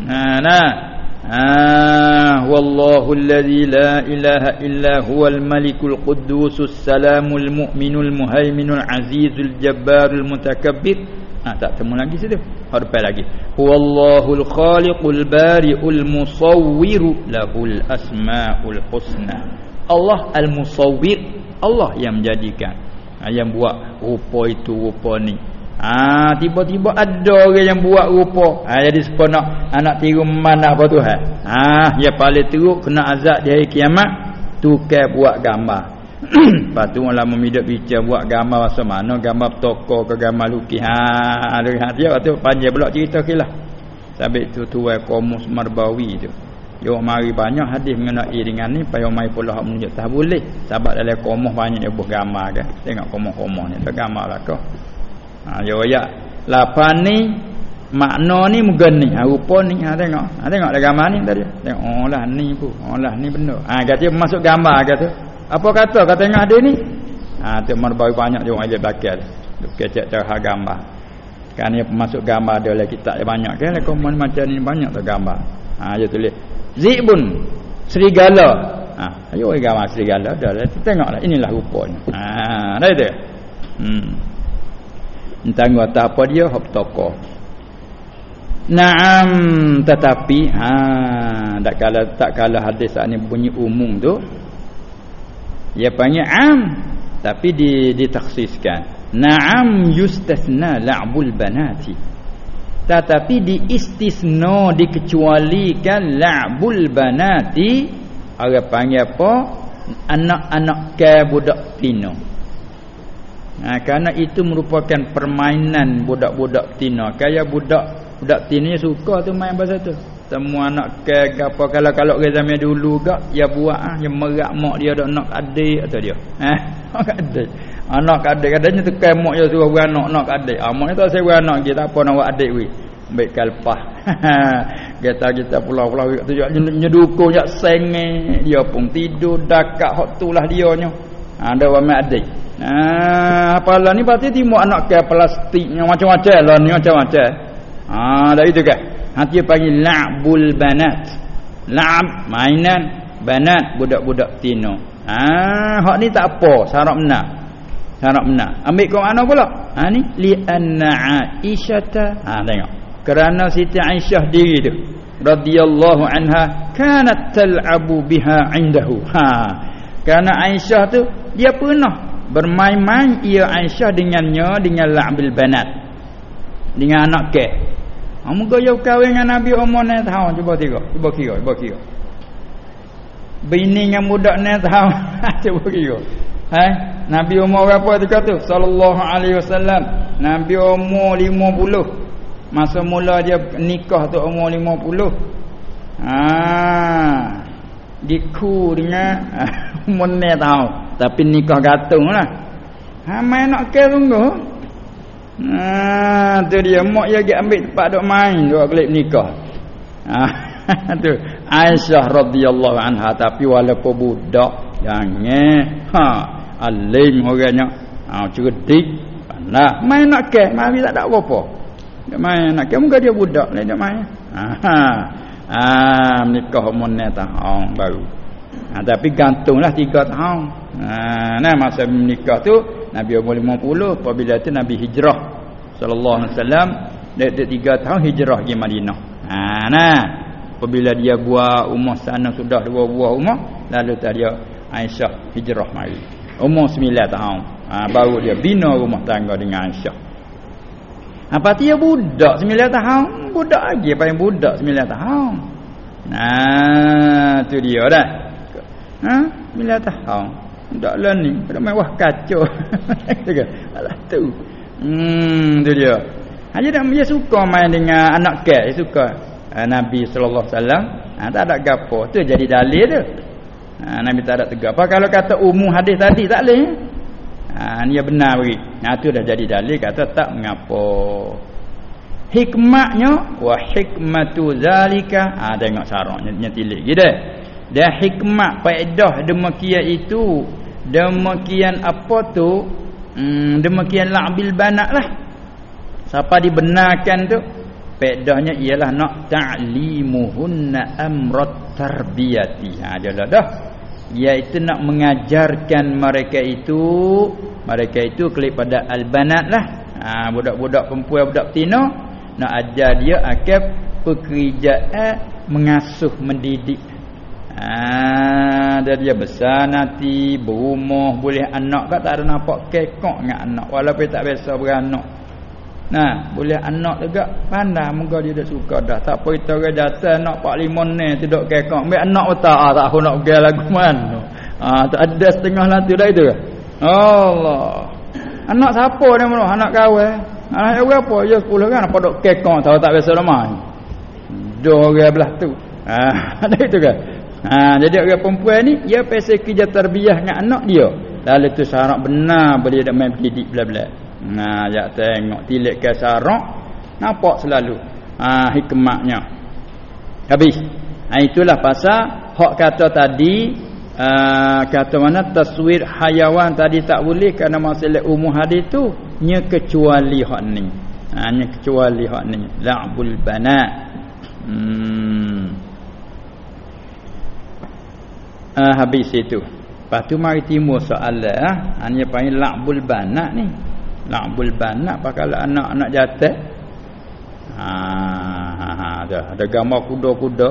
nah nah ha wallahu allazi la ilaha illa huwal malikul quddusus salamul mu'minul muhaiminul azizul jabbarul mutakabbir Ha, tak temu lagi situ. Ha depan lagi. Huwallahul khaliqul bari'ul musawwiru lahul asmaul husna. Allah al-musawwir, Allah yang menjadikan. Ha, yang buat rupa itu rupa ni. Ha tiba-tiba ada orang yang buat rupa. Ha jadi siapa nak anak tiru mana apa Tuhan. Ha ya paling teruk kena azab di hari kiamat tukar buat gambar. Lepas tu orang lama hidup bicara buat gambar masa mana gambar toko ke gambar lukis. Ha ada dia tu panjang pula cerita kilah. Sampai tu tuai komus marbawi tu. Yo mari banyak hadis mengenai dengan ni payah mai pula hak menunjuk tak boleh. Sebab dalam komus banyak yang buat gambar kan. Tengok komus-komus ni tak gambar lah kau. Ha ya lapan ni makna ni mugen ni ha rupa ni ha tengok. Ha tengok ada gambar ni tadi. Tengok oh lah ni pun. Oh lah ni benar. Ha kata masuk gambar kata. Apa kata kata tengok ada ni? Ha tu baru banyak dia orang bakal. Kecek cara gambar. Kan dia masuk gambar dia oleh kitab dia banyak kan komen macam ni banyak tu gambar. Ha dia tulis Zibun serigala. Ha ayo gambar serigala dah lah tengoklah inilah rupanya. Ha dah itu. Hmm. Entah kata apa dia? Hop toko. Naam tetapi ha tak kala tak kala hadis ni bunyi umum tu. Ia panggil am tapi di ditakhsiskan na'am yustasna la'bul banati. Tetapi diistisna dikecualikan la'bul banati. Orang panggil apa? Anak-anak ke budak nah kerana itu merupakan permainan budak-budak tino. Kaya budak budak tino suka tu main bahasa tu. Semua anak ke apa kalau kalau ke zaman dulu gak ya buat ah yang merak mak dia dak nak adik atau dia. Eh nak adik. Anak adik. Katanya tu ke mak dia suruh buat anak nak adik. Ah mak tak saya anak kita apa nak buat adik we baik kalpah. Kita kita pulau-pulau tu nyedukung jak senge dia pun tidur dakak hok tulah dia nya ada ha, wa adik ah apalah ni pasti timur anak ke plastiknya macam-macam lah ni macam-macam ah dah itu kan Hati panggil la'bul banat. La'ab mainan banat budak-budak tino. Ah, hak ni tak apa, syarat benar. Syarat benar. Ambil kau mana pula? Ha ni li anna Aisyah. Ha tengok. Kerana Siti Aisyah diri tu radhiyallahu anha kanat tal'abu biha indahu. Ha. Kerana Aisyah tu dia pernah bermain-main ia Aisyah dengannya dengan la'bil banat. Dengan anak ke. Ha muka dia kahwin dengan Nabi Umar ni tahu cuba tengok. Cuba kira, cuba kira. Bini dengan budak ni tahu. cuba kira. Hai, Nabi umur berapa tu? Sallallahu alaihi wasallam. Nabi umur 50. Masa mula dia nikah tu umur 50. Ha. Diku dengan umur ni tahu. Tapi nikah gantung lah. Ha main nak ke tunggu. Ha tu dia. Mak dia pergi ambil tempat duk main duk klip nikah. Ha tu. Aisyah radhiyallahu anha. Tapi walaupun budak jangan. Ha alim orangnya. Ha cerdik. Pandai main nak ke? Mari tak ada apa-apa. Dia main nak ke? Muka dia budak lain dia main. Ha ha. Nikah umur ni tahun baru. Ha, tapi gantunglah 3 tahun ha nah masa menikah tu Nabi umur 50 apabila tu Nabi hijrah sallallahu alaihi wasallam dia 3 tahun hijrah pergi Madinah. Ha nah apabila dia buat umur sana sudah dua buah umur lalu tadi Aisyah hijrah mari. Umur 9 tahun. Ha, baru dia bina rumah tangga dengan Aisyah. Apa dia budak 9 tahun? Budak lagi apa yang budak 9 tahun. Nah tu dia dah. Ha 9 tahun budak lah ni pada mewah kacau alah tu hmm tu dia hanya dah dia suka main dengan anak kat dia suka ha, Nabi sallallahu alaihi wasallam ha, tak ada gapo tu jadi dalil tu Ha, Nabi tak ada tegur. Apa kalau kata umum hadis tadi tak boleh? Ha ni benar bagi. Ha tu dah jadi dalil kata tak mengapa. Hikmahnya wa hikmatu zalika. Ha tengok syaratnya nyetilik gitu. Dan hikmah faedah demikian itu demikian apa tu? Hmm, demikian la'bil banak lah. Siapa dibenarkan tu? Faedahnya ialah nak ta'limuhunna amrat tarbiyati. Ha jelah dah iaitu nak mengajarkan mereka itu mereka itu kelip pada albanat lah ha, budak-budak perempuan budak betina nak ajar dia akan pekerjaan mengasuh mendidik ha, dia besar nanti berumah boleh anak kan tak ada nampak kekok dengan anak walaupun tak biasa beranak Nah, boleh anak juga pandai muka dia dah suka dah. Tak apa kita orang jatuh nak 45 ni tidak kekok. Ambil anak otak ah tak aku nak pergi lagu mana. Ah tak ada setengah nanti dah itu. Allah. Anak siapa ni mana? Anak kawan. Anak yang berapa? Ya 10 kan apa dok kekok tahu tak biasa main. Dua orang belah tu. Ah ada itu kan. Ha, jadi orang perempuan ni dia pasal kerja tarbiyah dengan anak dia. Lalu tu syarat benar boleh dia main didik bla-bla. Nah, ya tengok tilik ke syarak nampak selalu. Ha hikmahnya. Habis. Ha itulah pasal hak kata tadi uh, kata mana taswir hayawan tadi tak boleh kerana masalah umum hadis tu nya kecuali hak ni. Ha nya kecuali hak ni. La'bul banat. Hmm. Uh, habis itu. Lepas tu mari timur soalan ah. Ha, hanya panggil la'bul banat ni. La'bul banat kalau anak-anak jatuh ha ha ha ada ada gambar kuda-kuda.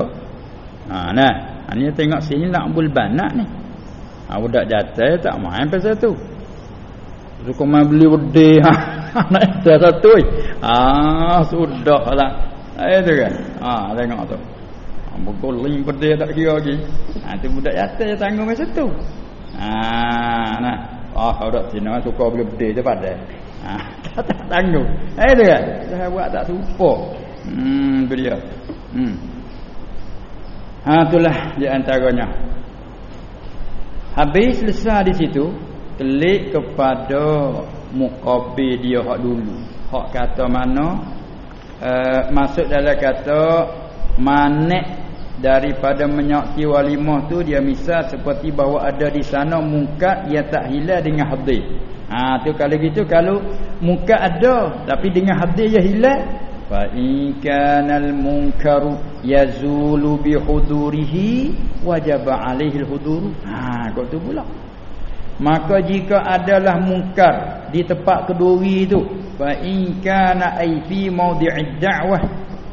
Ha nah. Ini tengok sini la'bul banat ni. Ha budak jatuh tak main pasal tu. Suka main beli wedi ha nak satu ha sudah lah. Eh tu kan? Ha tengok tu ha berguling berde tak kira lagi ha tu budak jatuh tanggung masa tu ha nah Ah, oh, dak sini suka beli-beli tu pada. Ha, tak tangguh. Eh dia. Saya buat tak serupa. Hmm, dia. Hmm. Ha itulah di antaranya. Habis selesai di situ, klik kepada muqabil dia hak dulu. Hak kata mana? Uh, masuk dalam kata manek daripada menyakti walimah tu dia misal seperti bahawa ada di sana muka yang tak hilang dengan hadir. Ha tu kalau gitu kalau muka ada tapi dengan hadir yang hilang fa in kana al munkaru yazulu bi hudurihi wajib alaihi al hudur ha kau tu pula. Maka jika adalah mungkar di tempat keduri itu fa in kana ai fi mawdi'id da'wah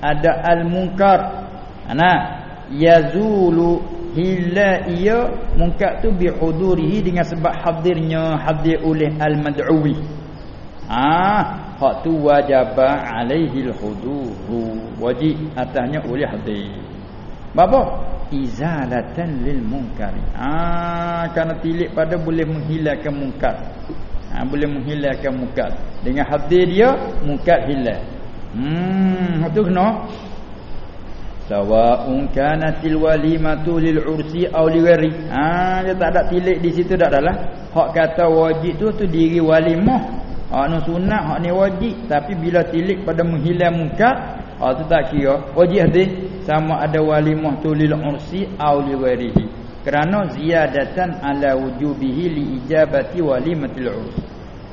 ada al munkar ana yazulu hilla ia mungkar tu bi hudurihi dengan sebab hadirnya hadir oleh al mad'uwi ah hak tu wajib alaihi al-huduru wajib atasnya oleh hadis apa izalatan lil munkar. Ah kerana tilik pada boleh menghilangkan munkar. Ah boleh menghilangkan munkar. Dengan hadis dia munkar hilang. Hmm tu kena sawa'un kanatil walimatu lil ursi aw li ghairi. Ah dia tak ada tilik di situ tak adalah. Hak kata wajib tu tu diri walimah. Hak ni sunat, hak ni wajib. Tapi bila tilik pada menghilang muka Hak tu tak kira. Wajib hadis? Sama ada walimah tu lil ursi Au li warihi Kerana ziyadatan ala wujubihi Li ijabati walimatil ursi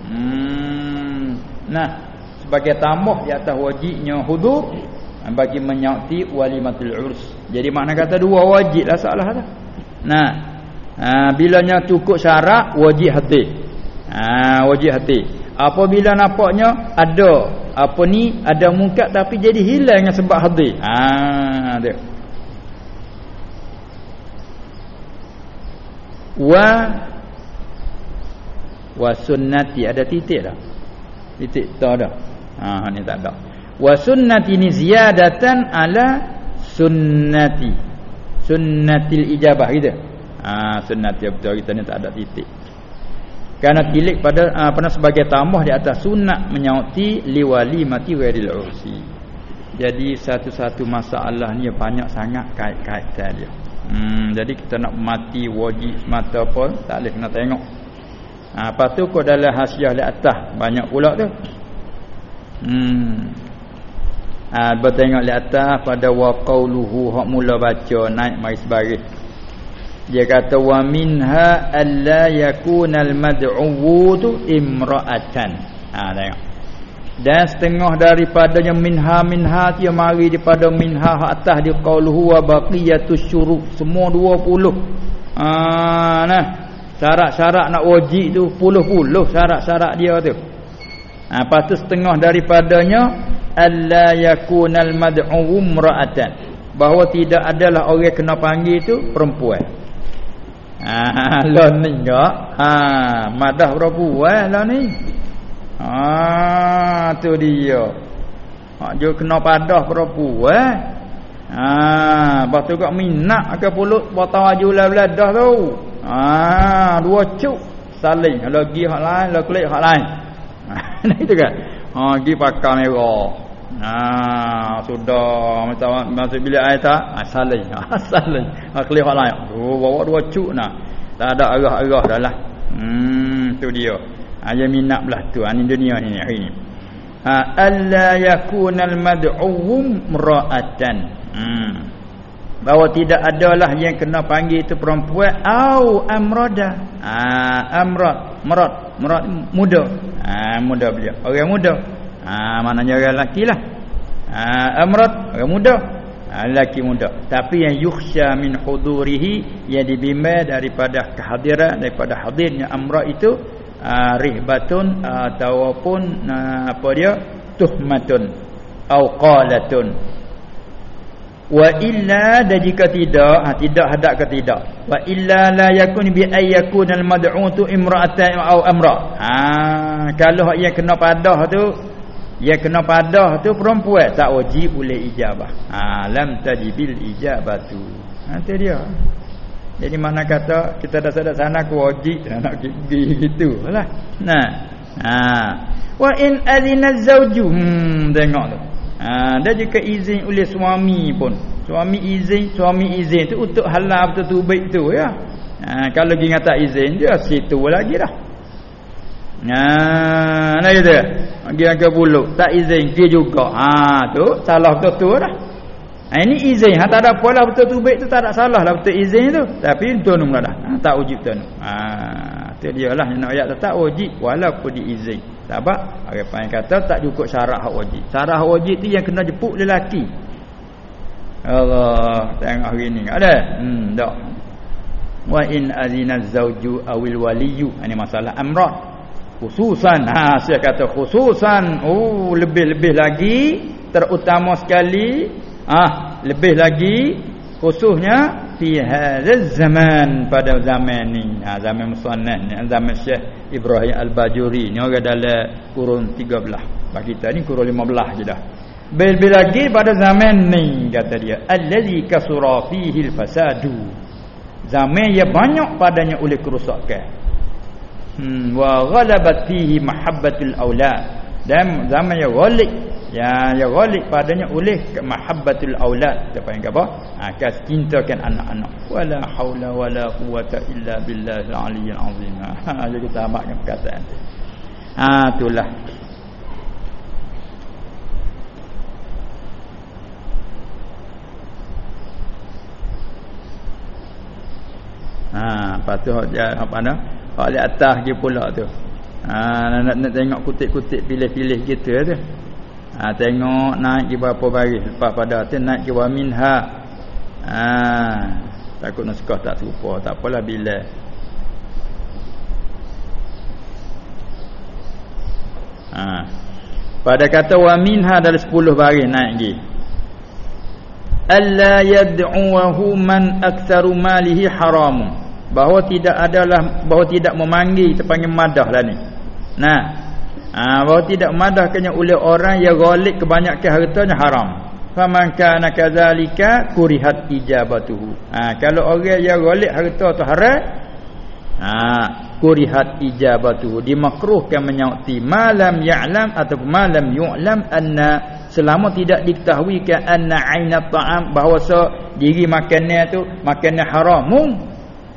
hmm. Nah Sebagai tambah di atas wajibnya hudur Bagi menyakti walimatil ursi Jadi makna kata dua wajib lah salah tu. Nah. Ha, Bilanya cukup syarat Wajib hadis ha, Wajib hadis apabila nampaknya ada apa ni ada mungkat tapi jadi hilangnya sebab hadir ha dia. Wa wa sunnati. Ada titik tak? Titik tak ada. Ha ni tak ada wa sunnati ni ziyadatan ala sunnati. Sunnatil ijabah gitu. Ha sunnati betul kita ni tak ada titik. Kerana tilik pada uh, pernah sebagai tambah di atas sunat menyauti liwali mati ghairil ursi. Jadi satu-satu masalah ni banyak sangat kait-kaitan dia. Hmm, jadi kita nak mati wajib semata pun tak boleh kena tengok. Ha, lepas tu kau dalam hasiah di atas banyak pula tu. Hmm. Ha, bertengok di atas pada waqauluhu hak mula baca naik mai sebaris dia kata wa minha alla yakunal mad'uwu imra'atan. Ha tengok. Dan setengah daripadanya minha minha dia mari daripada minha atas dia qauluhu wa baqiyatus syuruk. Semua 20 ha nah. Syarat-syarat nak wajib tu puluh-puluh syarat-syarat dia tu. Ha lepas tu setengah daripadanya alla yakunal mad'uwu imra'atan bahawa tidak adalah orang kena panggil tu perempuan Ah, lah ni enggak. Ha, madah eh lah ni. Ha, tu dia. Hak jo kena padah eh. Ha, batu kok minat ke pulut botol aju lah dah tu. Ha, dua cuk saling lagi hak lain, lagi kulit hak lain. Ha, itu kan. Ha, gi pakar merah. Ha sudah. Macam masa bilik air tak? Asalin asalin akli hak lain oh bawa dua cuk nak. Tak ada arah-arah dah lah. Hmm tu dia. Aja ha, minat belah tu. Ani dunia ni hari ni. Ha alla yakunal mad'u mra'atan hmm. Bahawa tidak adalah yang kena panggil itu perempuan. Au amrada. Ha amrad marad marad muda. Ha muda beliau. Orang muda. Ha maknanya orang lelaki lah. Ha amrat orang muda. Ha lelaki muda. Tapi yang yukhsha min hudurihi yang dibimbang daripada kehadiran daripada hadirnya amrat itu ha, rihbatun ataupun ha, apa dia? Tuhmatun. Au qalatun. Wa illa dan jika tidak ha, tidak hadap ke tidak. Wa illa la yakun bi ayyakun al mad'u tu imra'atan au amra. Ha kalau yang kena padah tu yang kena padah tu perempuan tak wajib boleh ijabah. Ha lam tajibil ijabatu. Nanti ha, dia. Jadi mana kata kita dah sadar sana aku wajib nak pergi gitu lah. Nah. Ha. Wa in alina zawju. Hmm tengok tu. Ha dia jika izin oleh suami pun. Suami izin, suami izin tu untuk halal betul tu baik tu ya. Ha kalau dia tak izin dia situ lagi dah. Nah, nah gitu. Dia ke bulu, tak izin dia juga. Ha tu salah betul dah. Ha, ini izin, ha tak ada apalah betul tu baik tu tak ada salah lah betul izin tu. Tapi tunung dah. Ha, tak wajib tu. Ha tu dia lah nak ayat tak wajib walaupun diizin. Sebab orang panggil kata tak cukup syarat hak wajib. Syarat hak wajib tu yang kena jepuk lelaki. Allah tengok hari ni ada. Hmm tak. Wa in azina zauju awil waliyu. Ini masalah amrah. Khususan. Ha saya kata khususan. Oh lebih-lebih lagi terutama sekali ah lebih lagi khususnya fi hadzal zaman pada zaman ni. Ha, zaman musannaf ni zaman Syekh Ibrahim Al-Bajuri ni orang dalam kurun 13 bagi kita ni kurun 15 je dah. Bil lagi pada zaman ni kata dia allazi kasura fihi al-fasadu. Zaman yang banyak padanya oleh kerosakan hmm wa ghalabat fihi mahabbatul aulad dan zaman yang ghalib yang yang ghalib padanya oleh mahabbatul aulad apa yang apa? Ha, kas cintakan anak-anak. Wala haula wala quwata illa billahil aliyyil azim. Ha jadi kita amatkan perkataan. Ha itulah. Ha, lepas tu dia apa nak? Hak di atas dia pula tu. Ha, nak, nak tengok kutip-kutip pilih-pilih gitu tu. Ha, tengok naik ke berapa baris lepas pada tu naik ke wa minha. Ha, takut naskah tak serupa tak apalah bila. Ha. pada kata wa minha dari 10 baris naik lagi. Alla yad'uhu man aktsaru malihi haram bahawa tidak adalah bahawa tidak memanggil terpanggil madah lah ni. Nah. Ha, bahawa tidak memadahkannya oleh orang yang ghalib kebanyakan hartanya haram. Faman kana kadzalika kurihat ijabatuhu. Ha, kalau orang yang ghalib harta tu haram ha, kurihat ijabatuhu. Dimakruhkan menyauti malam ya'lam atau malam yu'lam anna selama tidak diketahui ke anna ainat ta'am bahawa diri makannya tu makannya haram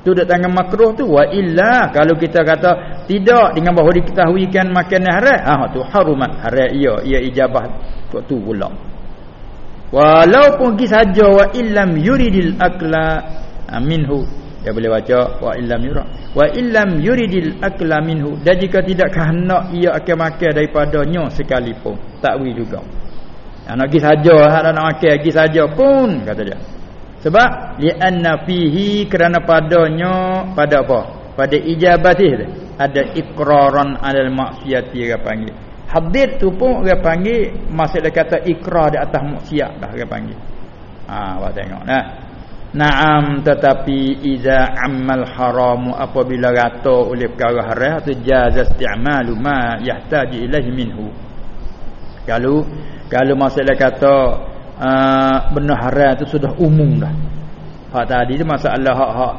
tu dak tangan makruh tu. Wa illa kalau kita kata tidak dengan bahawa diketahuikan makanan haram ah tu harumat haram ia ia ijabah tu pula. Walaupun pergi saja wa illam yuridil akla ah, minhu. Dia boleh baca wa illam yura. Wa illam yuridil akla minhu. Dan jika tidak kehendak ia akan makan daripadanya sekalipun. Takwi juga. Nak pergi saja nak nak makan pergi saja pun kata dia sebab li'anna fihi kerana padanya pada apa? Pada ijabatih ada ikraran alal maksiati dia panggil. Hadir tu pun dia panggil maksud dia kata ikrar di atas maksiat dah dia panggil. Ha awak tengok nah. Naam tetapi iza amal haram apabila rata oleh perkara haram tu jaz isti'malu ma yahtaji ilaihi minhu. Kalau kalau maksud dia kata uh, benda haram tu sudah umum dah. Hak tadi tu masalah hak-hak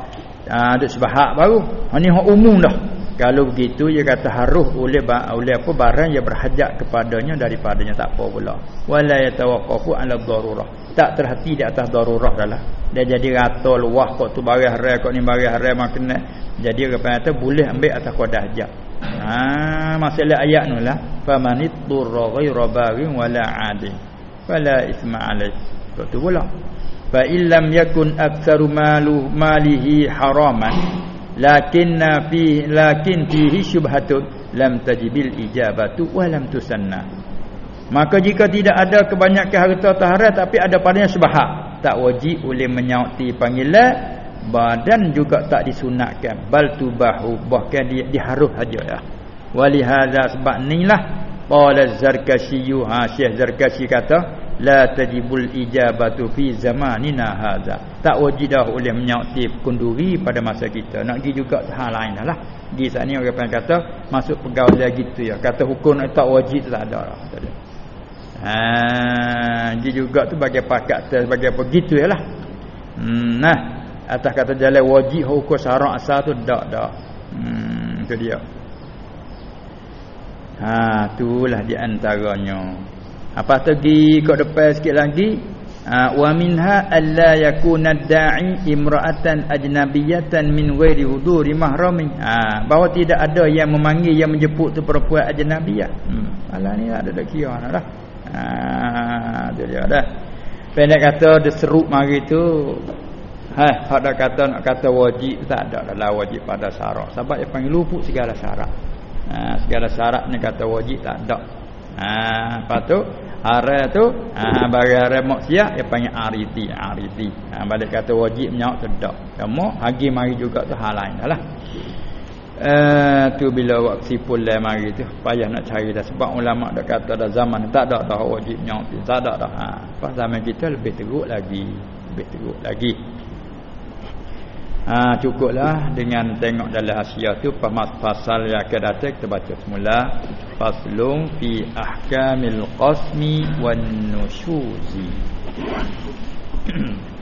ada sebab hak baru. Hak ni hak umum dah. Kalau begitu dia kata harus oleh oleh apa barang yang berhajat kepadanya daripadanya tak apa pula. Wala yatawaqqafu ala darurah. Tak terhati di atas darurah dah Dia jadi rata luah kok tu barang haram kok ni barang haram makan Jadi orang kata boleh ambil atas qadah hajat. Ha masalah ayat ni lah. Famanit durra ghayra baghin wala 'adin fala isma alaih. Tu pula fa illam yakun aktsaru malu malihi haraman. Lakinna fi lakin fihi syubhatun. Lam tajibil ijabatu wa lam tusanna. Maka jika tidak ada kebanyakan harta taharat tapi ada padanya syubhat tak wajib oleh menyauti panggilan. Badan juga tak disunatkan. Bal tubahu bahkan dia diharus saja ya walihadza sebab inilah Qala Zarkashi ha Syekh Zarkashi kata la tajibul ijabatu fi zamanina hadza. Tak wajib dah oleh menyauti kunduri pada masa kita. Nak pergi juga hal lain lah. Di sana orang pun kata masuk pergaulan gitu ya. Kata hukum tak wajib tak ada lah. Ha, dia juga tu bagi pakat sebagai apa gitu yalah. Hmm, nah, atas kata jalan wajib hukum syarak asal tu dak dak. Hmm, itu dia. Ha itulah di antaranya. Apa lagi kau depan sikit lagi? Ha, wa minha alla yakuna da'i imra'atan ajnabiyatan min ghairi huduri mahramin. Ha bahawa tidak ada yang memanggil yang menjemput tu perempuan ajnabiyah. Hmm. Alah ni ada dak kira dah. Ha dia dah. Pendek kata dia seruk mari tu Ha, hak dak kata nak kata wajib tak ada dalam wajib pada syarat. Sebab dia panggil luput segala syarat. Ha, segala syarat ni kata wajib tak ada. Ha lepas tu haram tu ha barang haram maksiat dia panggil ariti ariti. Ha balik kata wajib nyak tidak kamu hagi mari juga tu hal lain dah lah. Uh, tu bila waktu pulai mari tu payah nak cari dah. Sebab ulama dah kata dah zaman tak ada dah wajib nyok tak ada dah. Ha pas zaman kita lebih teruk lagi lebih teruk lagi ha cukuplah dengan tengok dalam Asia tu pasal yang akan datang kita baca semula. Faslum fi ahkamil qasmi wan nusyuzi